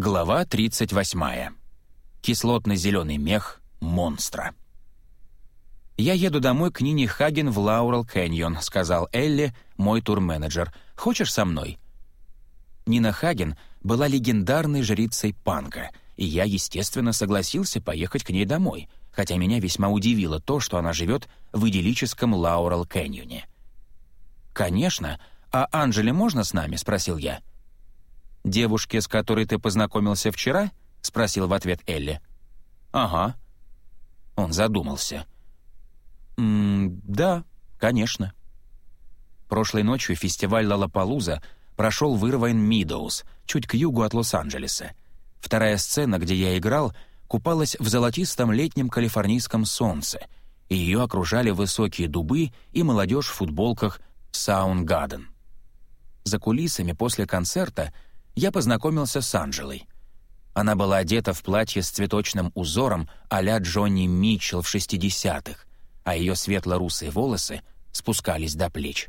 Глава 38. Кислотно-зеленый мех монстра. «Я еду домой к Нине Хаген в Лаурел Кэньон», — сказал Элли, мой турменеджер. «Хочешь со мной?» Нина Хаген была легендарной жрицей панка, и я, естественно, согласился поехать к ней домой, хотя меня весьма удивило то, что она живет в идиллическом Лаурел Кэньоне. «Конечно. А Анжеле можно с нами?» — спросил я. «Девушке, с которой ты познакомился вчера?» — спросил в ответ Элли. «Ага». Он задумался. «М «Да, конечно». Прошлой ночью фестиваль «Лалапалуза» прошел в Ирвайн Мидоуз, чуть к югу от Лос-Анджелеса. Вторая сцена, где я играл, купалась в золотистом летнем калифорнийском солнце, и ее окружали высокие дубы и молодежь в футболках «Саундгаден». За кулисами после концерта — я познакомился с Анжелой. Она была одета в платье с цветочным узором а-ля Джонни Митчелл в 60-х, а ее светло-русые волосы спускались до плеч.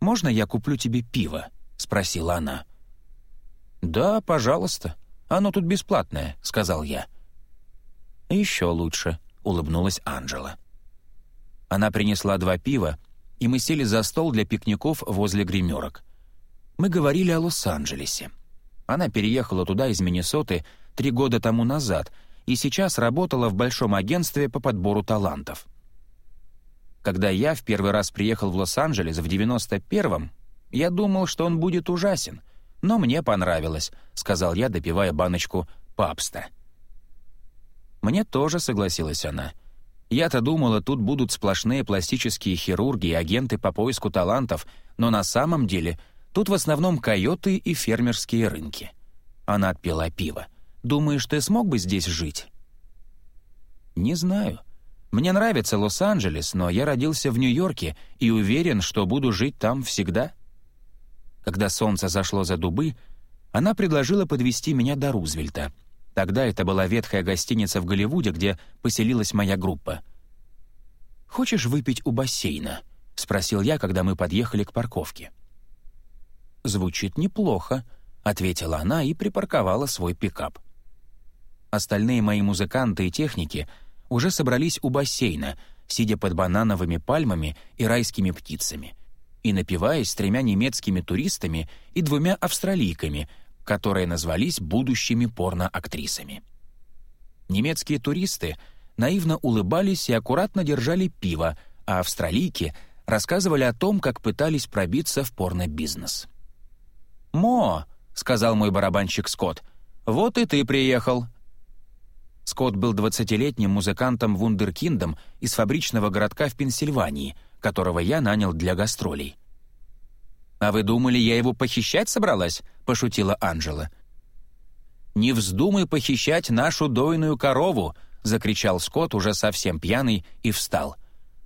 «Можно я куплю тебе пиво?» — спросила она. «Да, пожалуйста. Оно тут бесплатное», — сказал я. «Еще лучше», — улыбнулась Анжела. Она принесла два пива, и мы сели за стол для пикников возле гримерок — мы говорили о Лос-Анджелесе. Она переехала туда из Миннесоты три года тому назад и сейчас работала в большом агентстве по подбору талантов. Когда я в первый раз приехал в Лос-Анджелес в 91-м, я думал, что он будет ужасен, но мне понравилось, сказал я, допивая баночку папста. Мне тоже согласилась она. Я-то думала, тут будут сплошные пластические хирурги и агенты по поиску талантов, но на самом деле — Тут в основном койоты и фермерские рынки. Она отпила пиво. «Думаешь, ты смог бы здесь жить?» «Не знаю. Мне нравится Лос-Анджелес, но я родился в Нью-Йорке и уверен, что буду жить там всегда». Когда солнце зашло за дубы, она предложила подвести меня до Рузвельта. Тогда это была ветхая гостиница в Голливуде, где поселилась моя группа. «Хочешь выпить у бассейна?» — спросил я, когда мы подъехали к парковке. «Звучит неплохо», — ответила она и припарковала свой пикап. Остальные мои музыканты и техники уже собрались у бассейна, сидя под банановыми пальмами и райскими птицами, и напиваясь с тремя немецкими туристами и двумя австралийками, которые назвались будущими порноактрисами. Немецкие туристы наивно улыбались и аккуратно держали пиво, а австралийки рассказывали о том, как пытались пробиться в порно-бизнес. «Мо», — сказал мой барабанщик Скотт, — «вот и ты приехал». Скотт был двадцатилетним музыкантом-вундеркиндом из фабричного городка в Пенсильвании, которого я нанял для гастролей. «А вы думали, я его похищать собралась?» — пошутила Анжела. «Не вздумай похищать нашу дойную корову!» — закричал Скотт, уже совсем пьяный, и встал.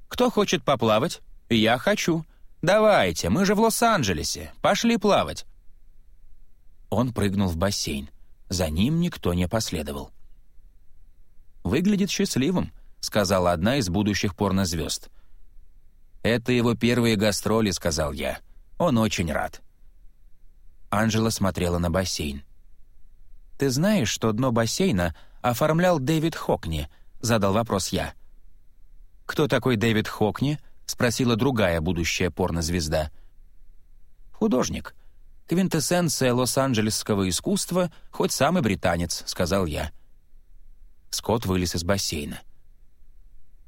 «Кто хочет поплавать? Я хочу. Давайте, мы же в Лос-Анджелесе. Пошли плавать». Он прыгнул в бассейн. За ним никто не последовал. «Выглядит счастливым», — сказала одна из будущих порнозвезд. «Это его первые гастроли», — сказал я. «Он очень рад». Анжела смотрела на бассейн. «Ты знаешь, что дно бассейна оформлял Дэвид Хокни?» — задал вопрос я. «Кто такой Дэвид Хокни?» — спросила другая будущая порнозвезда. «Художник», «Квинтэссенция лос-анджелесского искусства, хоть самый британец», — сказал я. Скотт вылез из бассейна.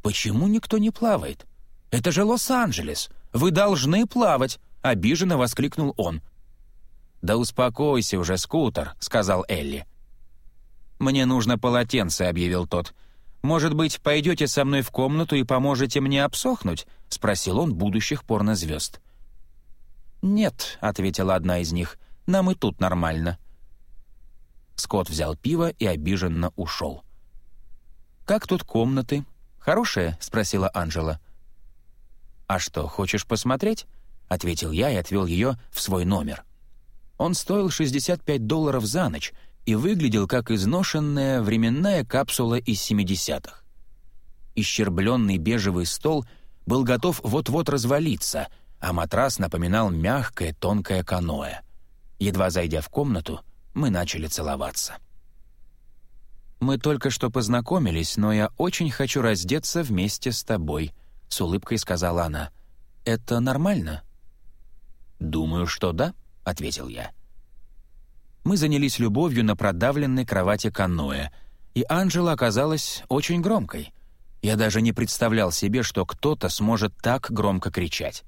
«Почему никто не плавает? Это же Лос-Анджелес! Вы должны плавать!» — обиженно воскликнул он. «Да успокойся уже, скутер», — сказал Элли. «Мне нужно полотенце», — объявил тот. «Может быть, пойдете со мной в комнату и поможете мне обсохнуть?» — спросил он будущих порнозвезд. «Нет», — ответила одна из них, — «нам и тут нормально». Скотт взял пиво и обиженно ушел. «Как тут комнаты? Хорошие?» — спросила Анжела. «А что, хочешь посмотреть?» — ответил я и отвел ее в свой номер. Он стоил 65 долларов за ночь и выглядел как изношенная временная капсула из 70-х. Исчербленный бежевый стол был готов вот-вот развалиться — а матрас напоминал мягкое тонкое каноэ. Едва зайдя в комнату, мы начали целоваться. «Мы только что познакомились, но я очень хочу раздеться вместе с тобой», — с улыбкой сказала она. «Это нормально?» «Думаю, что да», — ответил я. Мы занялись любовью на продавленной кровати каноэ, и Анжела оказалась очень громкой. Я даже не представлял себе, что кто-то сможет так громко кричать.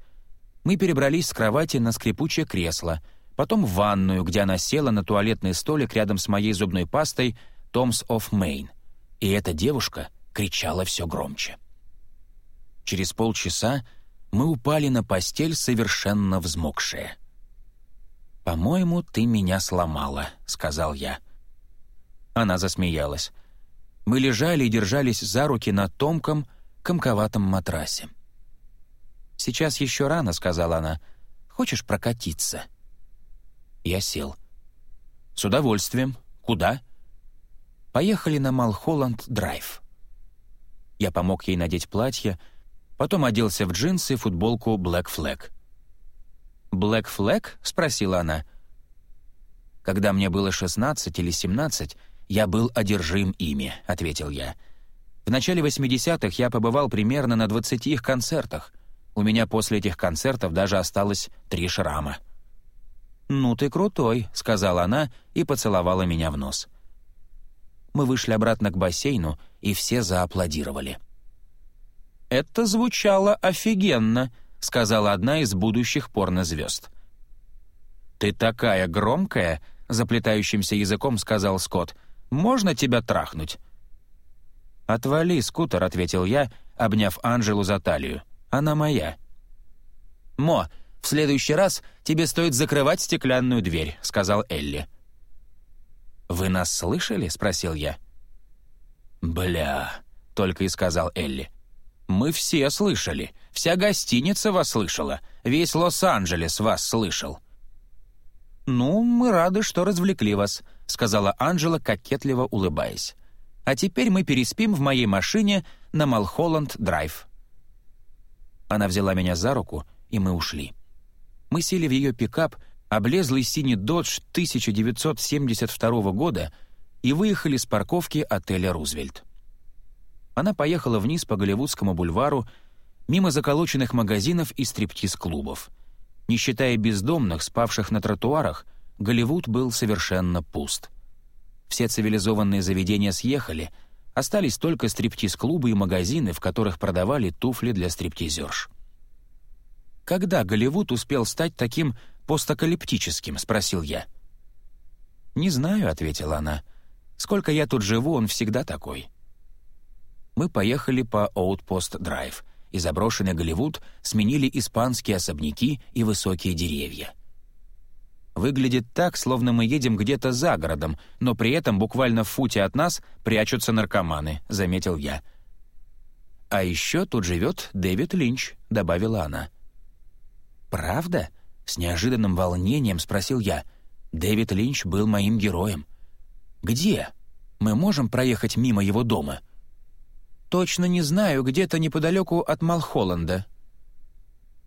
Мы перебрались с кровати на скрипучее кресло, потом в ванную, где она села на туалетный столик рядом с моей зубной пастой «Томс оф Мейн». И эта девушка кричала все громче. Через полчаса мы упали на постель, совершенно взмокшие. «По-моему, ты меня сломала», — сказал я. Она засмеялась. Мы лежали и держались за руки на тонком, комковатом матрасе. «Сейчас еще рано», — сказала она. «Хочешь прокатиться?» Я сел. «С удовольствием. Куда?» «Поехали на Малхолланд-драйв». Я помог ей надеть платье, потом оделся в джинсы и футболку Black Flag. «Black Flag?» — спросила она. Когда мне было 16 или 17, я был одержим ими, — ответил я. В начале 80-х я побывал примерно на 20 их концертах. У меня после этих концертов даже осталось три шрама. «Ну ты крутой», — сказала она и поцеловала меня в нос. Мы вышли обратно к бассейну, и все зааплодировали. «Это звучало офигенно», — сказала одна из будущих порнозвезд. «Ты такая громкая», — заплетающимся языком сказал Скотт. «Можно тебя трахнуть?» «Отвали, скутер», — ответил я, обняв Анжелу за талию. «Она моя». «Мо, в следующий раз тебе стоит закрывать стеклянную дверь», — сказал Элли. «Вы нас слышали?» — спросил я. «Бля», — только и сказал Элли. «Мы все слышали. Вся гостиница вас слышала. Весь Лос-Анджелес вас слышал». «Ну, мы рады, что развлекли вас», — сказала Анжела, кокетливо улыбаясь. «А теперь мы переспим в моей машине на Малхолланд-драйв». Она взяла меня за руку, и мы ушли. Мы сели в ее пикап, облезлый синий «Додж» 1972 года, и выехали с парковки отеля «Рузвельт». Она поехала вниз по Голливудскому бульвару, мимо заколоченных магазинов и стриптиз-клубов. Не считая бездомных, спавших на тротуарах, Голливуд был совершенно пуст. Все цивилизованные заведения съехали, остались только стриптиз-клубы и магазины, в которых продавали туфли для стриптизерш. «Когда Голливуд успел стать таким постакалиптическим?» — спросил я. «Не знаю», — ответила она. «Сколько я тут живу, он всегда такой» мы поехали по Оутпост-драйв, и заброшенный Голливуд сменили испанские особняки и высокие деревья. Выглядит так, словно мы едем где-то за городом, но при этом буквально в футе от нас прячутся наркоманы, заметил я. А еще тут живет Дэвид Линч, добавила она. Правда? С неожиданным волнением спросил я. Дэвид Линч был моим героем. Где? Мы можем проехать мимо его дома? «Точно не знаю, где-то неподалеку от Малхолланда».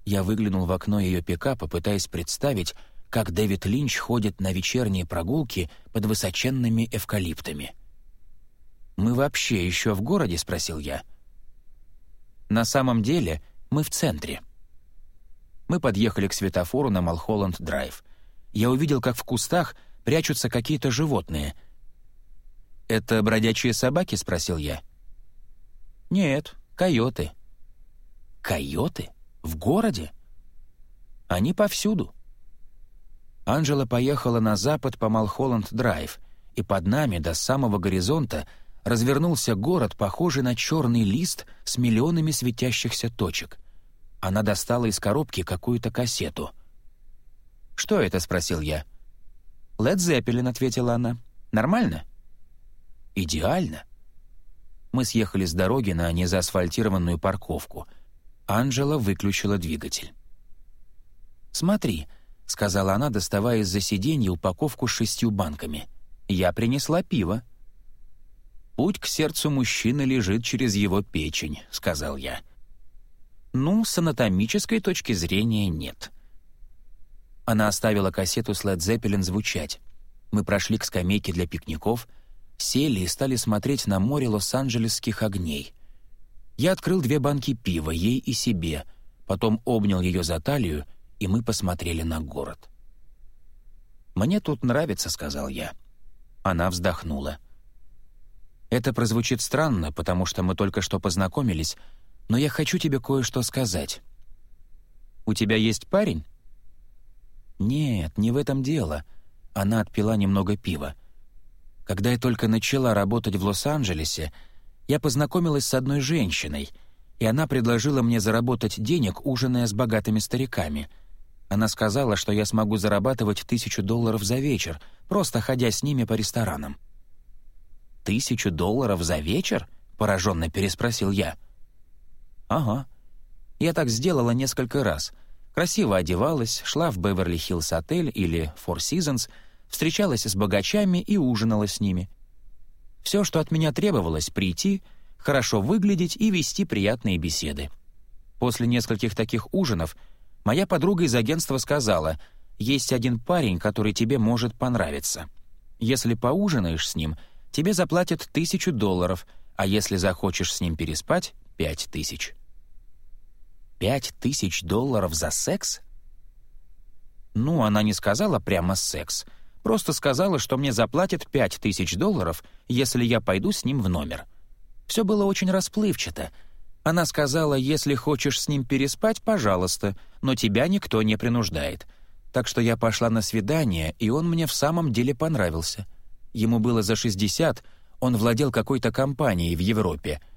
Я выглянул в окно ее пикапа, пытаясь представить, как Дэвид Линч ходит на вечерние прогулки под высоченными эвкалиптами. «Мы вообще еще в городе?» — спросил я. «На самом деле мы в центре». Мы подъехали к светофору на Малхолланд-драйв. Я увидел, как в кустах прячутся какие-то животные. «Это бродячие собаки?» — спросил я. «Нет, койоты». «Койоты? В городе?» «Они повсюду». Анжела поехала на запад по Малхолланд-драйв, и под нами до самого горизонта развернулся город, похожий на черный лист с миллионами светящихся точек. Она достала из коробки какую-то кассету. «Что это?» — спросил я. «Лед Зеппелин», — ответила она. «Нормально?» «Идеально». Мы съехали с дороги на незаасфальтированную парковку. Анжела выключила двигатель. «Смотри», — сказала она, доставая из-за сиденья упаковку с шестью банками. «Я принесла пиво». «Путь к сердцу мужчины лежит через его печень», — сказал я. «Ну, с анатомической точки зрения нет». Она оставила кассету с Led звучать. Мы прошли к скамейке для пикников, сели и стали смотреть на море лос-анджелесских огней. Я открыл две банки пива, ей и себе, потом обнял ее за талию, и мы посмотрели на город. «Мне тут нравится», — сказал я. Она вздохнула. «Это прозвучит странно, потому что мы только что познакомились, но я хочу тебе кое-что сказать». «У тебя есть парень?» «Нет, не в этом дело. Она отпила немного пива. Когда я только начала работать в Лос-Анджелесе, я познакомилась с одной женщиной, и она предложила мне заработать денег, ужиная с богатыми стариками. Она сказала, что я смогу зарабатывать тысячу долларов за вечер, просто ходя с ними по ресторанам. «Тысячу долларов за вечер?» — пораженно переспросил я. «Ага. Я так сделала несколько раз. Красиво одевалась, шла в Беверли-Хиллз отель или Four Seasons, встречалась с богачами и ужинала с ними. Все, что от меня требовалось, прийти, хорошо выглядеть и вести приятные беседы. После нескольких таких ужинов моя подруга из агентства сказала, «Есть один парень, который тебе может понравиться. Если поужинаешь с ним, тебе заплатят тысячу долларов, а если захочешь с ним переспать — пять тысяч». Пять тысяч долларов за секс? Ну, она не сказала прямо «секс», просто сказала, что мне заплатят пять тысяч долларов, если я пойду с ним в номер. Все было очень расплывчато. Она сказала, если хочешь с ним переспать, пожалуйста, но тебя никто не принуждает. Так что я пошла на свидание, и он мне в самом деле понравился. Ему было за 60, он владел какой-то компанией в Европе —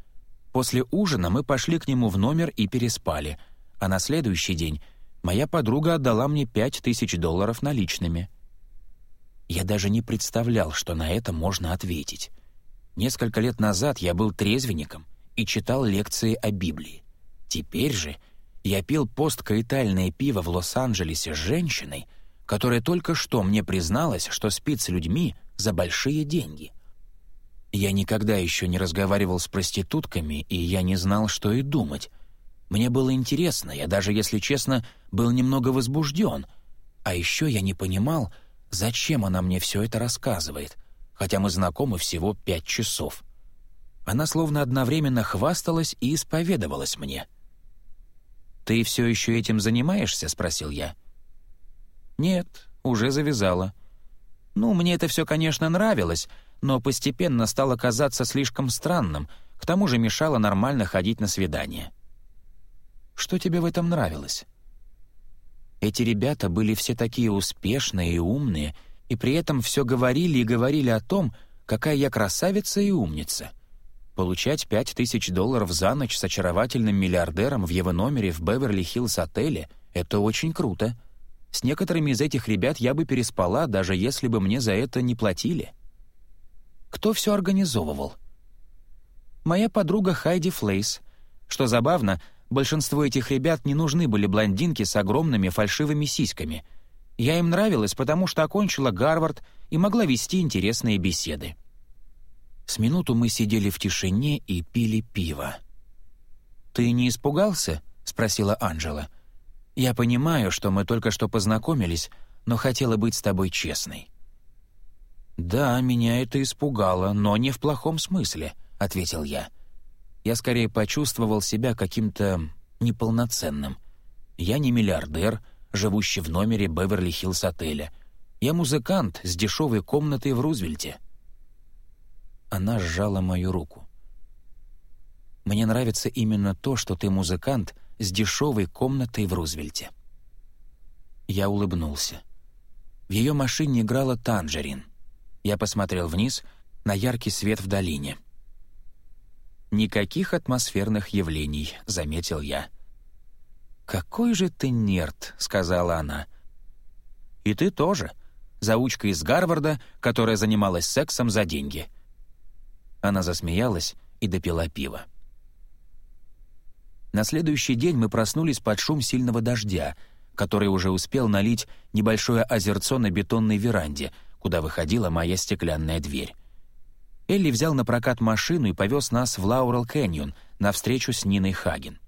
После ужина мы пошли к нему в номер и переспали, а на следующий день моя подруга отдала мне пять тысяч долларов наличными. Я даже не представлял, что на это можно ответить. Несколько лет назад я был трезвенником и читал лекции о Библии. Теперь же я пил посткаитальное пиво в Лос-Анджелесе с женщиной, которая только что мне призналась, что спит с людьми за большие деньги. Я никогда еще не разговаривал с проститутками, и я не знал, что и думать. Мне было интересно, я даже, если честно, был немного возбужден. А еще я не понимал, зачем она мне все это рассказывает, хотя мы знакомы всего пять часов. Она словно одновременно хвасталась и исповедовалась мне. «Ты все еще этим занимаешься?» — спросил я. «Нет, уже завязала. Ну, мне это все, конечно, нравилось, но постепенно стало казаться слишком странным, к тому же мешало нормально ходить на свидания. Что тебе в этом нравилось? Эти ребята были все такие успешные и умные, и при этом все говорили и говорили о том, какая я красавица и умница. Получать пять тысяч долларов за ночь с очаровательным миллиардером в его номере в Беверли-Хиллз отеле — это очень круто. С некоторыми из этих ребят я бы переспала, даже если бы мне за это не платили. Кто все организовывал? Моя подруга Хайди Флейс. Что забавно, большинству этих ребят не нужны были блондинки с огромными фальшивыми сиськами. Я им нравилась, потому что окончила Гарвард и могла вести интересные беседы. С минуту мы сидели в тишине и пили пиво. «Ты не испугался?» — спросила Анжела. «Я понимаю, что мы только что познакомились, но хотела быть с тобой честной». «Да, меня это испугало, но не в плохом смысле», — ответил я. Я скорее почувствовал себя каким-то неполноценным. Я не миллиардер, живущий в номере Беверли-Хиллз отеля. Я музыкант с дешевой комнатой в Рузвельте. Она сжала мою руку. «Мне нравится именно то, что ты музыкант с дешевой комнатой в Рузвельте». Я улыбнулся. В ее машине играла «Танжерин». Я посмотрел вниз на яркий свет в долине. «Никаких атмосферных явлений», — заметил я. «Какой же ты нерд», — сказала она. «И ты тоже. Заучка из Гарварда, которая занималась сексом за деньги». Она засмеялась и допила пиво. На следующий день мы проснулись под шум сильного дождя, который уже успел налить небольшое озерцо на бетонной веранде — куда выходила моя стеклянная дверь. Элли взял на прокат машину и повез нас в Лаурел Кэньон на встречу с Ниной Хаген.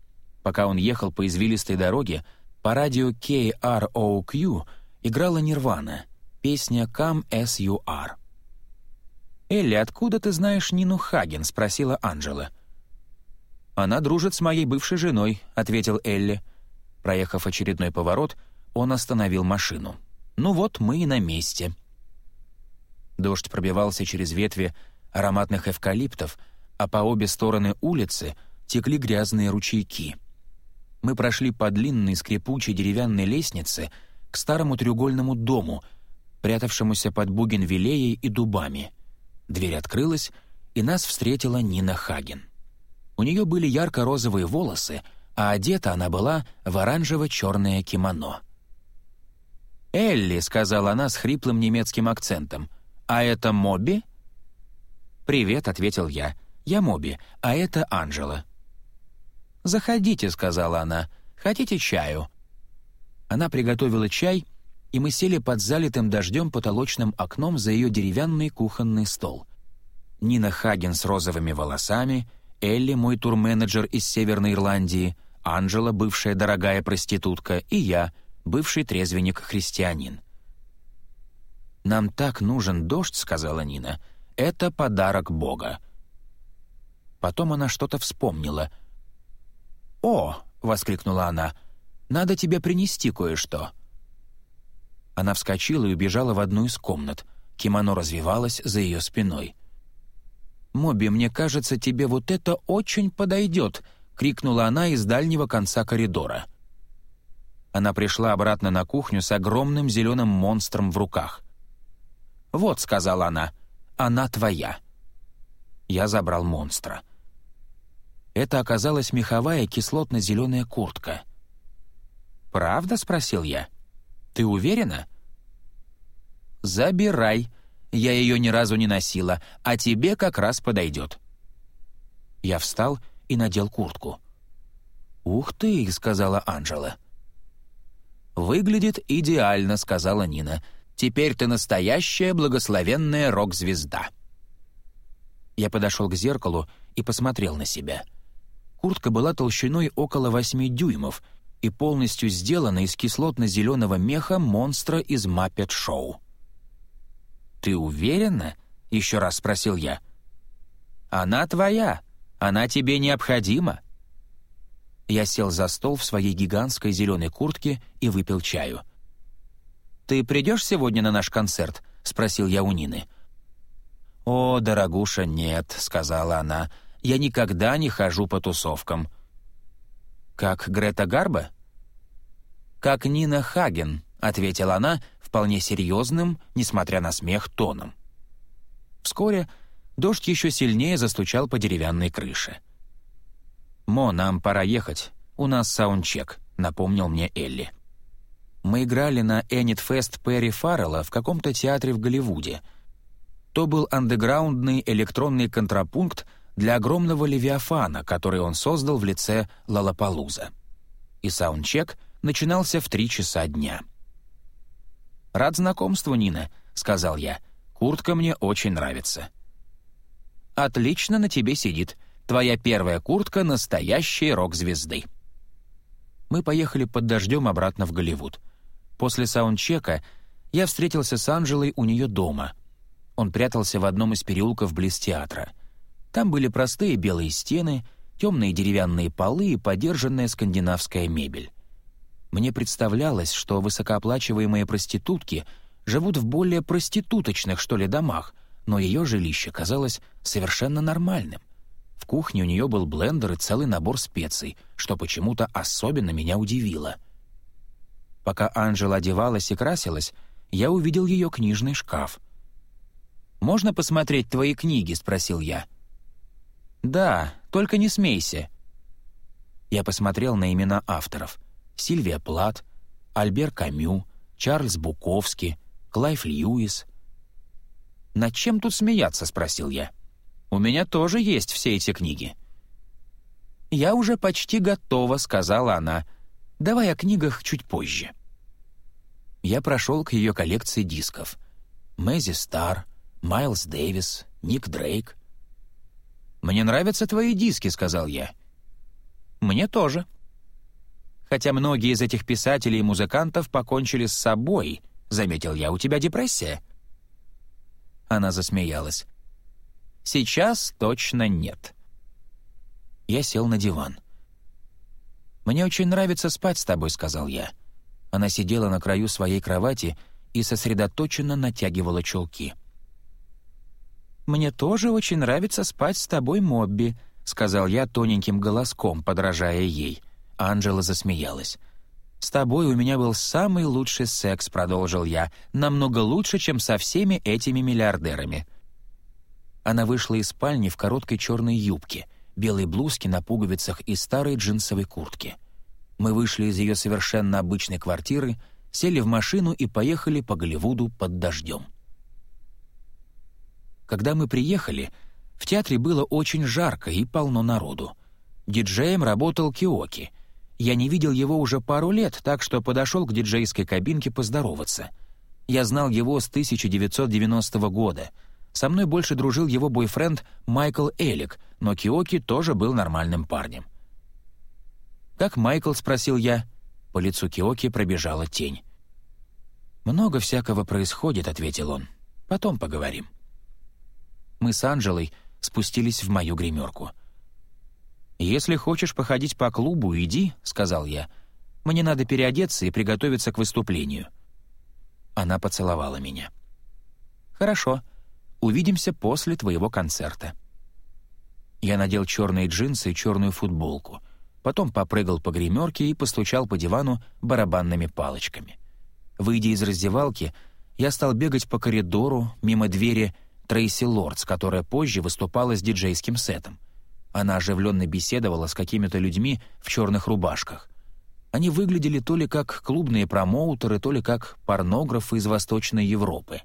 Пока он ехал по извилистой дороге, по радио KROQ играла «Нирвана». Песня «Come as you are». «Элли, откуда ты знаешь Нину Хаген?» — спросила Анжела. «Она дружит с моей бывшей женой», — ответил Элли. Проехав очередной поворот, он остановил машину. «Ну вот, мы и на месте». Дождь пробивался через ветви ароматных эвкалиптов, а по обе стороны улицы текли грязные ручейки. Мы прошли по длинной скрипучей деревянной лестнице к старому треугольному дому, прятавшемуся под бугенвиллеей и дубами. Дверь открылась, и нас встретила Нина Хаген. У нее были ярко-розовые волосы, а одета она была в оранжево-черное кимоно. «Элли», — сказала она с хриплым немецким акцентом, — «а это Моби?» «Привет», — ответил я, — «я Моби, а это Анжела». «Заходите», — сказала она, — «хотите чаю?» Она приготовила чай, и мы сели под залитым дождем потолочным окном за ее деревянный кухонный стол. Нина Хаген с розовыми волосами, Элли, мой турменеджер из Северной Ирландии, Анжела, бывшая дорогая проститутка, и я — бывший трезвенник-христианин. «Нам так нужен дождь», — сказала Нина. «Это подарок Бога». Потом она что-то вспомнила. «О!» — воскликнула она. «Надо тебе принести кое-что». Она вскочила и убежала в одну из комнат. Кимоно развивалось за ее спиной. «Моби, мне кажется, тебе вот это очень подойдет», — крикнула она из дальнего конца коридора. Она пришла обратно на кухню с огромным зеленым монстром в руках. «Вот», — сказала она, — «она твоя». Я забрал монстра. Это оказалась меховая кислотно-зеленая куртка. «Правда?» — спросил я. «Ты уверена?» «Забирай. Я ее ни разу не носила, а тебе как раз подойдет». Я встал и надел куртку. «Ух ты!» — сказала Анжела. «Выглядит идеально», — сказала Нина. «Теперь ты настоящая благословенная рок-звезда». Я подошел к зеркалу и посмотрел на себя. Куртка была толщиной около восьми дюймов и полностью сделана из кислотно-зеленого меха монстра из Маппет Шоу. «Ты уверена?» — еще раз спросил я. «Она твоя. Она тебе необходима». Я сел за стол в своей гигантской зеленой куртке и выпил чаю. «Ты придешь сегодня на наш концерт?» — спросил я у Нины. «О, дорогуша, нет», — сказала она. «Я никогда не хожу по тусовкам». «Как Грета Гарба?» «Как Нина Хаген», — ответила она вполне серьезным, несмотря на смех, тоном. Вскоре дождь еще сильнее застучал по деревянной крыше. «Мо, нам пора ехать. У нас саундчек», — напомнил мне Элли. Мы играли на Энит Фест Перри Фаррелла в каком-то театре в Голливуде. То был андеграундный электронный контрапункт для огромного левиафана, который он создал в лице Лалапалуза. И саундчек начинался в три часа дня. «Рад знакомству, Нина», — сказал я. «Куртка мне очень нравится». «Отлично на тебе сидит», Твоя первая куртка — настоящей рок-звезды». Мы поехали под дождем обратно в Голливуд. После саундчека я встретился с Анжелой у нее дома. Он прятался в одном из переулков близ театра. Там были простые белые стены, темные деревянные полы и подержанная скандинавская мебель. Мне представлялось, что высокооплачиваемые проститутки живут в более проституточных, что ли, домах, но ее жилище казалось совершенно нормальным. В кухне у нее был блендер и целый набор специй, что почему-то особенно меня удивило. Пока Анжела одевалась и красилась, я увидел ее книжный шкаф. «Можно посмотреть твои книги?» — спросил я. «Да, только не смейся». Я посмотрел на имена авторов. Сильвия Плат, Альбер Камю, Чарльз Буковский, Клайв Льюис. «Над чем тут смеяться?» — спросил я. У меня тоже есть все эти книги». «Я уже почти готова», — сказала она. «Давай о книгах чуть позже». Я прошел к ее коллекции дисков. Mazzy Star, Майлз Дэвис, Ник Дрейк. «Мне нравятся твои диски», — сказал я. «Мне тоже». Хотя многие из этих писателей и музыкантов покончили с собой, — заметил я. «У тебя депрессия?» Она засмеялась. «Сейчас точно нет». Я сел на диван. «Мне очень нравится спать с тобой», — сказал я. Она сидела на краю своей кровати и сосредоточенно натягивала чулки. «Мне тоже очень нравится спать с тобой, Мобби», — сказал я тоненьким голоском, подражая ей. Анжела засмеялась. «С тобой у меня был самый лучший секс», — продолжил я, «намного лучше, чем со всеми этими миллиардерами». Она вышла из спальни в короткой черной юбке, белой блузке на пуговицах и старой джинсовой куртке. Мы вышли из ее совершенно обычной квартиры, сели в машину и поехали по Голливуду под дождем. Когда мы приехали, в театре было очень жарко и полно народу. Диджеем работал Киоки. Я не видел его уже пару лет, так что подошел к диджейской кабинке поздороваться. Я знал его с 1990 года. Со мной больше дружил его бойфренд Майкл Элик, но Киоки тоже был нормальным парнем. «Как Майкл?» — спросил я. По лицу Киоки пробежала тень. «Много всякого происходит», — ответил он. «Потом поговорим». Мы с Анжелой спустились в мою гримерку. «Если хочешь походить по клубу, иди», — сказал я. «Мне надо переодеться и приготовиться к выступлению». Она поцеловала меня. «Хорошо. Увидимся после твоего концерта». Я надел черные джинсы и черную футболку, потом попрыгал по гримерке и постучал по дивану барабанными палочками. Выйдя из раздевалки, я стал бегать по коридору мимо двери Трейси Лордс, которая позже выступала с диджейским сетом. Она оживленно беседовала с какими-то людьми в черных рубашках. Они выглядели то ли как клубные промоутеры, то ли как порнографы из Восточной Европы.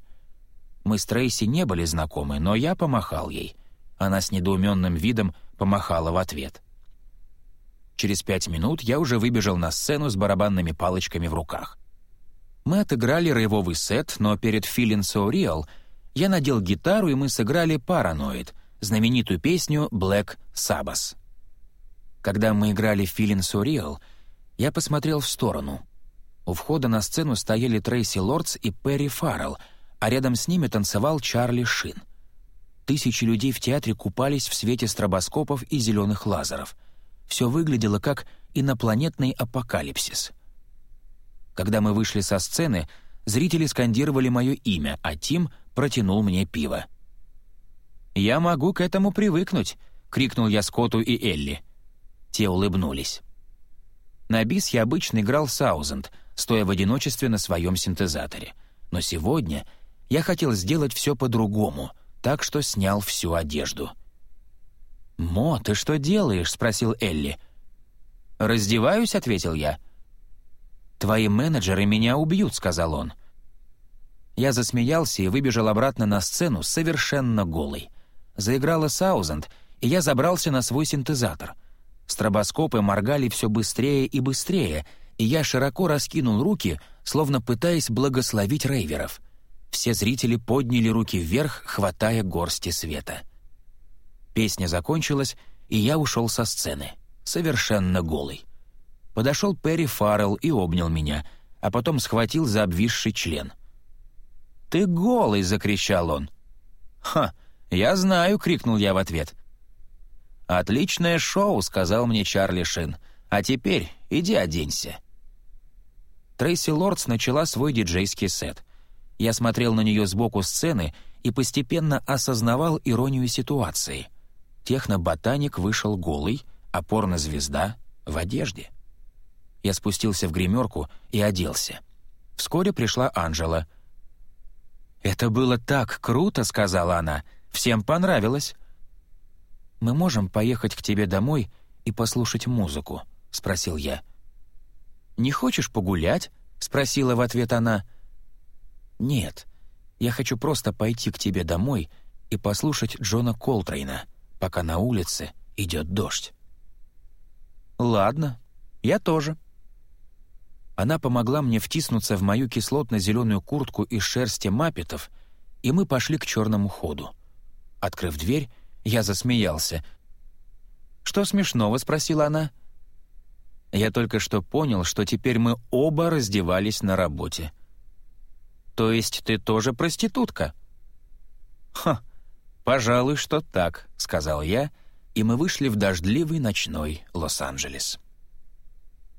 Мы с Трейси не были знакомы, но я помахал ей. Она с недоуменным видом помахала в ответ. Через пять минут я уже выбежал на сцену с барабанными палочками в руках. Мы отыграли рейвовый сет, но перед «Feeling So Real» я надел гитару, и мы сыграли «Параноид», знаменитую песню «Black Sabbath». Когда мы играли «Feeling Real», я посмотрел в сторону. У входа на сцену стояли Трейси Лордс и Перри Фаррелл, а рядом с ними танцевал Чарли Шин. Тысячи людей в театре купались в свете стробоскопов и зеленых лазеров. Все выглядело как инопланетный апокалипсис. Когда мы вышли со сцены, зрители скандировали мое имя, а Тим — протянул мне пиво. «Я могу к этому привыкнуть», — крикнул я Скотту и Элли. Те улыбнулись. На бис я обычно играл саузенд, стоя в одиночестве на своем синтезаторе. Но сегодня я хотел сделать все по-другому, так что снял всю одежду. «Мо, ты что делаешь?» — спросил Элли. «Раздеваюсь», — ответил я. «Твои менеджеры меня убьют», — сказал он. Я засмеялся и выбежал обратно на сцену совершенно голый. Заиграла Саузенд, и я забрался на свой синтезатор. Стробоскопы моргали все быстрее и быстрее, и я широко раскинул руки, словно пытаясь благословить рейверов. Все зрители подняли руки вверх, хватая горсти света. Песня закончилась, и я ушел со сцены, совершенно голый. Подошел Перри Фаррелл и обнял меня, а потом схватил за обвисший член — «Ты голый!» — закричал он. «Ха, я знаю!» — крикнул я в ответ. «Отличное шоу!» — сказал мне Чарли Шин. «А теперь иди оденься». Трейси Лордс начала свой диджейский сет. Я смотрел на нее сбоку сцены и постепенно осознавал иронию ситуации. Техноботаник вышел голый, а порнозвезда — в одежде. Я спустился в гримерку и оделся. Вскоре пришла Анжела — «Это было так круто», — сказала она. «Всем понравилось». «Мы можем поехать к тебе домой и послушать музыку?» — спросил я. «Не хочешь погулять?» — спросила в ответ она. «Нет, я хочу просто пойти к тебе домой и послушать Джона Колтрейна, пока на улице идет дождь». «Ладно, я тоже», она помогла мне втиснуться в мою кислотно-зеленую куртку из шерсти маппетов, и мы пошли к черному ходу. Открыв дверь, я засмеялся. «Что смешного?» — спросила она. Я только что понял, что теперь мы оба раздевались на работе. То есть ты тоже проститутка?» «Ха, пожалуй, что так», — сказал я, и мы вышли в дождливый ночной Лос-Анджелес.